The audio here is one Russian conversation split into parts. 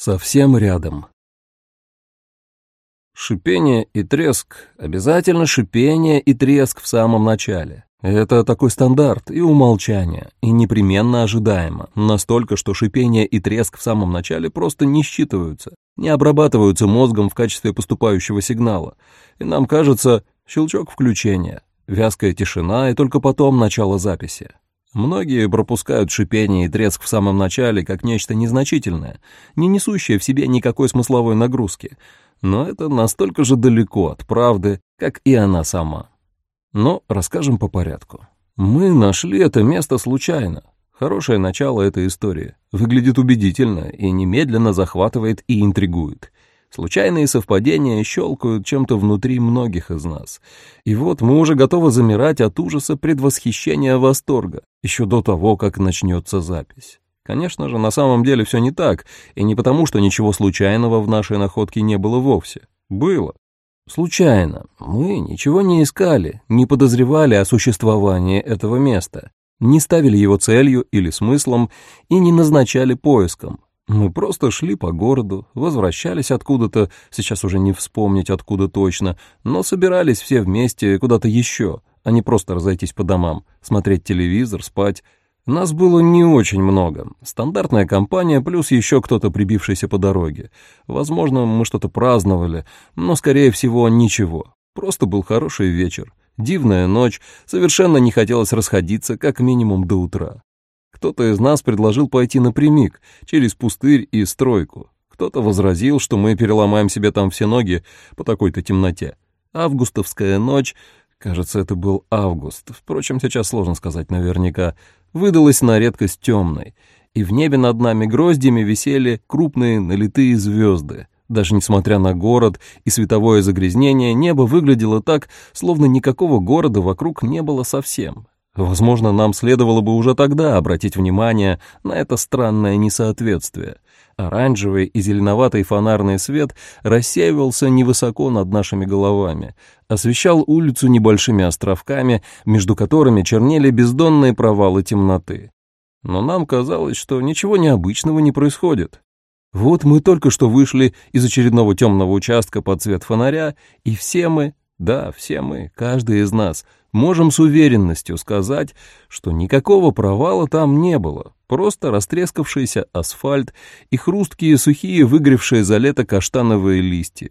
Совсем рядом. Шипение и треск, обязательно шипение и треск в самом начале. Это такой стандарт и умолчание, и непременно ожидаемо, настолько, что шипение и треск в самом начале просто не считываются, не обрабатываются мозгом в качестве поступающего сигнала, и нам кажется щелчок включения, вязкая тишина и только потом начало записи. Многие пропускают шипение и треск в самом начале как нечто незначительное, не несущее в себе никакой смысловой нагрузки, но это настолько же далеко от правды, как и она сама. Но расскажем по порядку. Мы нашли это место случайно. Хорошее начало этой истории. Выглядит убедительно и немедленно захватывает и интригует. Случайные совпадения щелкают чем-то внутри многих из нас. И вот мы уже готовы замирать от ужаса, предвосхищения, восторга, еще до того, как начнется запись. Конечно же, на самом деле все не так, и не потому, что ничего случайного в нашей находке не было вовсе. Было. Случайно. Мы ничего не искали, не подозревали о существовании этого места, не ставили его целью или смыслом и не назначали поиском. Мы просто шли по городу, возвращались откуда-то, сейчас уже не вспомнить откуда точно, но собирались все вместе куда-то еще, а не просто разойтись по домам, смотреть телевизор, спать. Нас было не очень много. Стандартная компания плюс еще кто-то прибившийся по дороге. Возможно, мы что-то праздновали, но, скорее всего, ничего. Просто был хороший вечер. Дивная ночь, совершенно не хотелось расходиться как минимум до утра. Кто-то из нас предложил пойти напрямик, через пустырь и стройку. Кто-то возразил, что мы переломаем себе там все ноги по такой-то темноте. Августовская ночь, кажется, это был август, впрочем, сейчас сложно сказать наверняка, выдалась на редкость темной, и в небе над нами гроздями висели крупные налитые звезды. Даже несмотря на город и световое загрязнение, небо выглядело так, словно никакого города вокруг не было совсем. Возможно, нам следовало бы уже тогда обратить внимание на это странное несоответствие. Оранжевый и зеленоватый фонарный свет рассеивался невысоко над нашими головами, освещал улицу небольшими островками, между которыми чернели бездонные провалы темноты. Но нам казалось, что ничего необычного не происходит. Вот мы только что вышли из очередного темного участка под цвет фонаря, и все мы, да, все мы, каждый из нас — можем с уверенностью сказать, что никакого провала там не было, просто растрескавшийся асфальт и хрусткие сухие выгревшие за лето каштановые листья.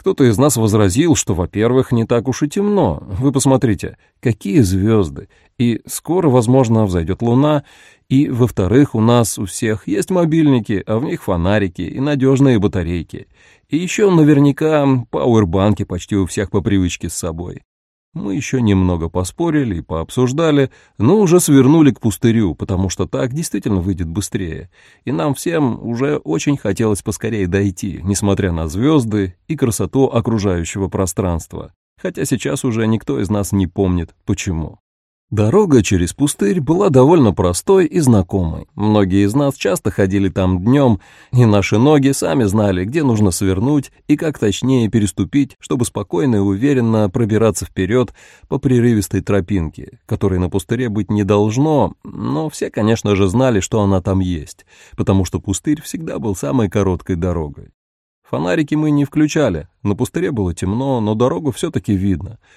Кто-то из нас возразил, что, во-первых, не так уж и темно. Вы посмотрите, какие звезды. И скоро, возможно, взойдет луна. И, во-вторых, у нас у всех есть мобильники, а в них фонарики и надежные батарейки. И еще наверняка пауэрбанки почти у всех по привычке с собой. Мы еще немного поспорили и пообсуждали, но уже свернули к пустырю, потому что так действительно выйдет быстрее. И нам всем уже очень хотелось поскорее дойти, несмотря на звезды и красоту окружающего пространства. Хотя сейчас уже никто из нас не помнит, почему. Дорога через пустырь была довольно простой и знакомой. Многие из нас часто ходили там днем, и наши ноги сами знали, где нужно свернуть и как точнее переступить, чтобы спокойно и уверенно пробираться вперед по прерывистой тропинке, которой на пустыре быть не должно, но все, конечно же, знали, что она там есть, потому что пустырь всегда был самой короткой дорогой. Фонарики мы не включали, на пустыре было темно, но дорогу все-таки видно —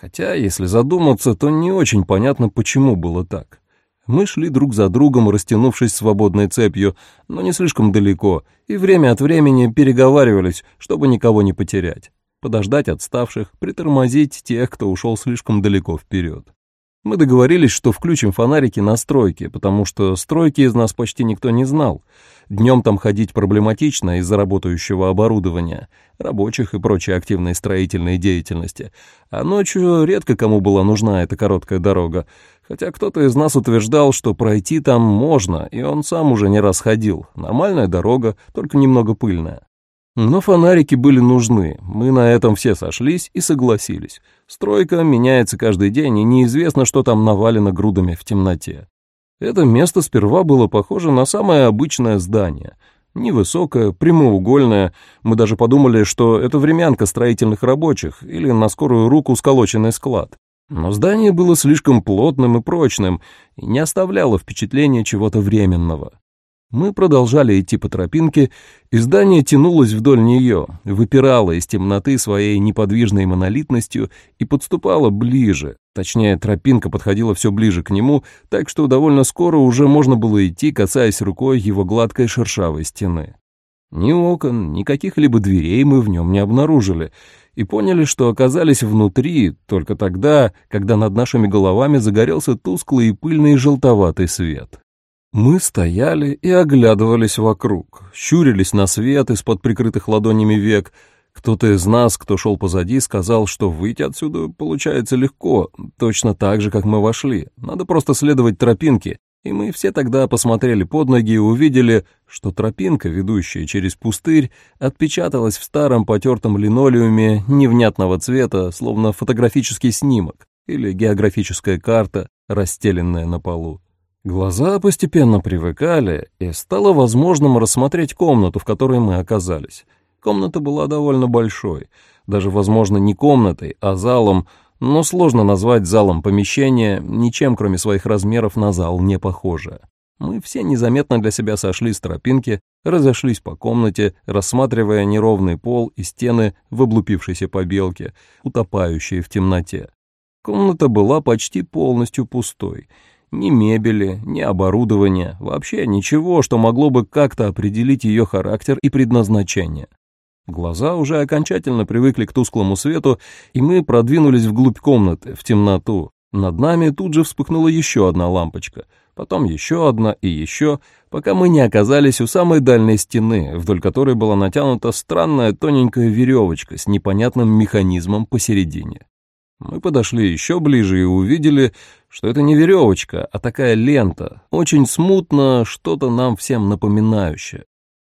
Хотя, если задуматься, то не очень понятно, почему было так. Мы шли друг за другом, растянувшись свободной цепью, но не слишком далеко, и время от времени переговаривались, чтобы никого не потерять. Подождать отставших, притормозить тех, кто ушел слишком далеко вперед. Мы договорились, что включим фонарики на стройке, потому что стройки из нас почти никто не знал. Днем там ходить проблематично из-за работающего оборудования, рабочих и прочей активной строительной деятельности. А ночью редко кому была нужна эта короткая дорога, хотя кто-то из нас утверждал, что пройти там можно, и он сам уже не раз ходил. Нормальная дорога, только немного пыльная. Но фонарики были нужны, мы на этом все сошлись и согласились. Стройка меняется каждый день, и неизвестно, что там навалено грудами в темноте. Это место сперва было похоже на самое обычное здание. Невысокое, прямоугольное, мы даже подумали, что это времянка строительных рабочих или на скорую руку сколоченный склад. Но здание было слишком плотным и прочным и не оставляло впечатления чего-то временного. Мы продолжали идти по тропинке, и здание тянулось вдоль нее, выпирало из темноты своей неподвижной монолитностью и подступало ближе. Точнее, тропинка подходила все ближе к нему, так что довольно скоро уже можно было идти, касаясь рукой его гладкой шершавой стены. Ни окон, ни каких-либо дверей мы в нем не обнаружили, и поняли, что оказались внутри только тогда, когда над нашими головами загорелся тусклый и пыльный желтоватый свет. Мы стояли и оглядывались вокруг, щурились на свет из-под прикрытых ладонями век. Кто-то из нас, кто шел позади, сказал, что выйти отсюда получается легко, точно так же, как мы вошли. Надо просто следовать тропинке. И мы все тогда посмотрели под ноги и увидели, что тропинка, ведущая через пустырь, отпечаталась в старом потертом линолеуме невнятного цвета, словно фотографический снимок или географическая карта, расстеленная на полу. Глаза постепенно привыкали, и стало возможным рассмотреть комнату, в которой мы оказались. Комната была довольно большой, даже, возможно, не комнатой, а залом, но сложно назвать залом помещение, ничем, кроме своих размеров, на зал не похоже. Мы все незаметно для себя сошли с тропинки, разошлись по комнате, рассматривая неровный пол и стены в облупившейся побелке, утопающие в темноте. Комната была почти полностью пустой — ни мебели, ни оборудования, вообще ничего, что могло бы как-то определить ее характер и предназначение. Глаза уже окончательно привыкли к тусклому свету, и мы продвинулись вглубь комнаты, в темноту. Над нами тут же вспыхнула еще одна лампочка, потом еще одна и еще, пока мы не оказались у самой дальней стены, вдоль которой была натянута странная тоненькая веревочка с непонятным механизмом посередине. Мы подошли еще ближе и увидели, что это не веревочка, а такая лента, очень смутно что-то нам всем напоминающее.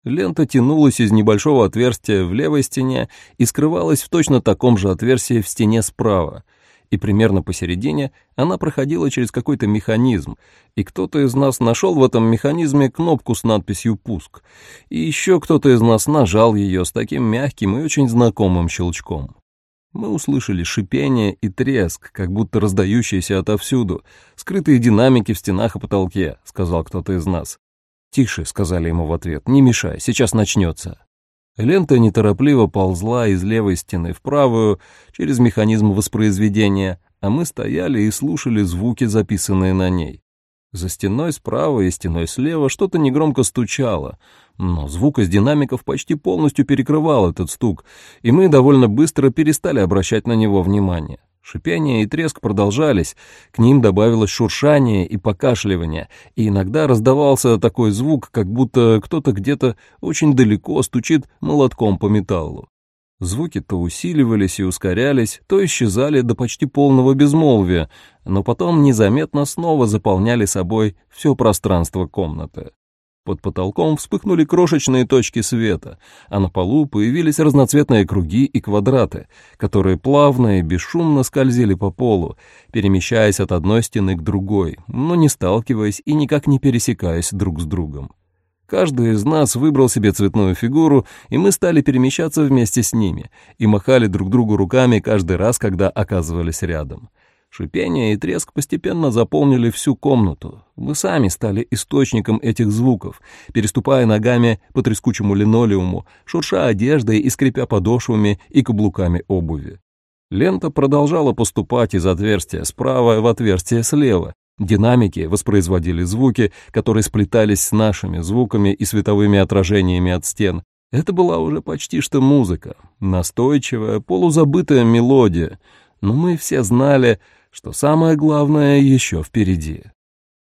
Лента тянулась из небольшого отверстия в левой стене и скрывалась в точно таком же отверстии в стене справа. И примерно посередине она проходила через какой-то механизм, и кто-то из нас нашел в этом механизме кнопку с надписью «Пуск», и еще кто-то из нас нажал ее с таким мягким и очень знакомым щелчком. Мы услышали шипение и треск, как будто раздающиеся отовсюду, скрытые динамики в стенах и потолке, сказал кто-то из нас. «Тише», — сказали ему в ответ, — «не мешай, сейчас начнется». Лента неторопливо ползла из левой стены в правую, через механизм воспроизведения, а мы стояли и слушали звуки, записанные на ней. За стеной справа и стеной слева что-то негромко стучало, но звук из динамиков почти полностью перекрывал этот стук, и мы довольно быстро перестали обращать на него внимание. Шипение и треск продолжались, к ним добавилось шуршание и покашливание, и иногда раздавался такой звук, как будто кто-то где-то очень далеко стучит молотком по металлу. Звуки то усиливались и ускорялись, то исчезали до почти полного безмолвия, но потом незаметно снова заполняли собой все пространство комнаты. Под потолком вспыхнули крошечные точки света, а на полу появились разноцветные круги и квадраты, которые плавно и бесшумно скользили по полу, перемещаясь от одной стены к другой, но не сталкиваясь и никак не пересекаясь друг с другом. Каждый из нас выбрал себе цветную фигуру, и мы стали перемещаться вместе с ними и махали друг другу руками каждый раз, когда оказывались рядом. Шипение и треск постепенно заполнили всю комнату. Мы сами стали источником этих звуков, переступая ногами по трескучему линолеуму, шурша одеждой и скрипя подошвами и каблуками обуви. Лента продолжала поступать из отверстия справа в отверстие слева, Динамики воспроизводили звуки, которые сплетались с нашими звуками и световыми отражениями от стен. Это была уже почти что музыка, настойчивая, полузабытая мелодия, но мы все знали, что самое главное еще впереди.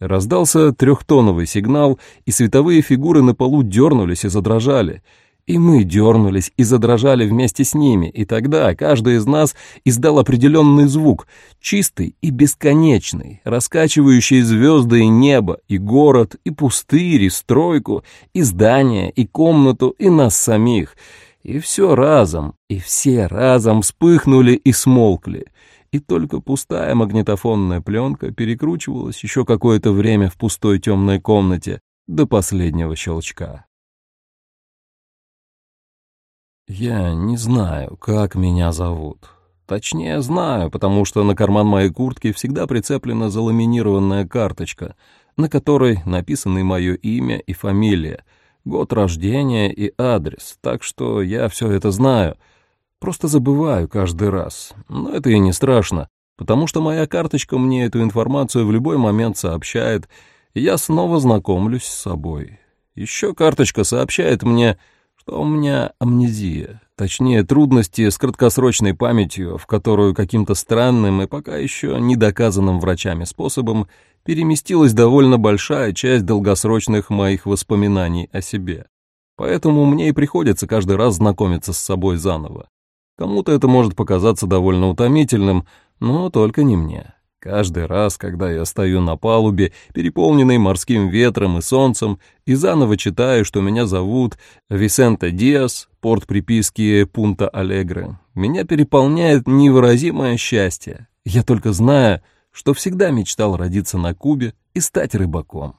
Раздался трехтоновый сигнал, и световые фигуры на полу дернулись и задрожали — и мы дернулись и задрожали вместе с ними, и тогда каждый из нас издал определенный звук, чистый и бесконечный, раскачивающий звезды и небо, и город, и пустырь, и стройку, и здание, и комнату, и нас самих. И все разом, и все разом вспыхнули и смолкли. И только пустая магнитофонная пленка перекручивалась еще какое-то время в пустой темной комнате до последнего щелчка. Я не знаю, как меня зовут. Точнее, знаю, потому что на карман моей куртки всегда прицеплена заламинированная карточка, на которой написаны мое имя и фамилия, год рождения и адрес, так что я все это знаю. Просто забываю каждый раз. Но это и не страшно, потому что моя карточка мне эту информацию в любой момент сообщает, и я снова знакомлюсь с собой. Еще карточка сообщает мне, что у меня амнезия, точнее трудности с краткосрочной памятью, в которую каким-то странным и пока еще недоказанным врачами способом переместилась довольно большая часть долгосрочных моих воспоминаний о себе. Поэтому мне и приходится каждый раз знакомиться с собой заново. Кому-то это может показаться довольно утомительным, но только не мне. Каждый раз, когда я стою на палубе, переполненной морским ветром и солнцем, и заново читаю, что меня зовут Висенте Диас, порт приписки Пунта Алегре, меня переполняет невыразимое счастье. Я только знаю, что всегда мечтал родиться на Кубе и стать рыбаком.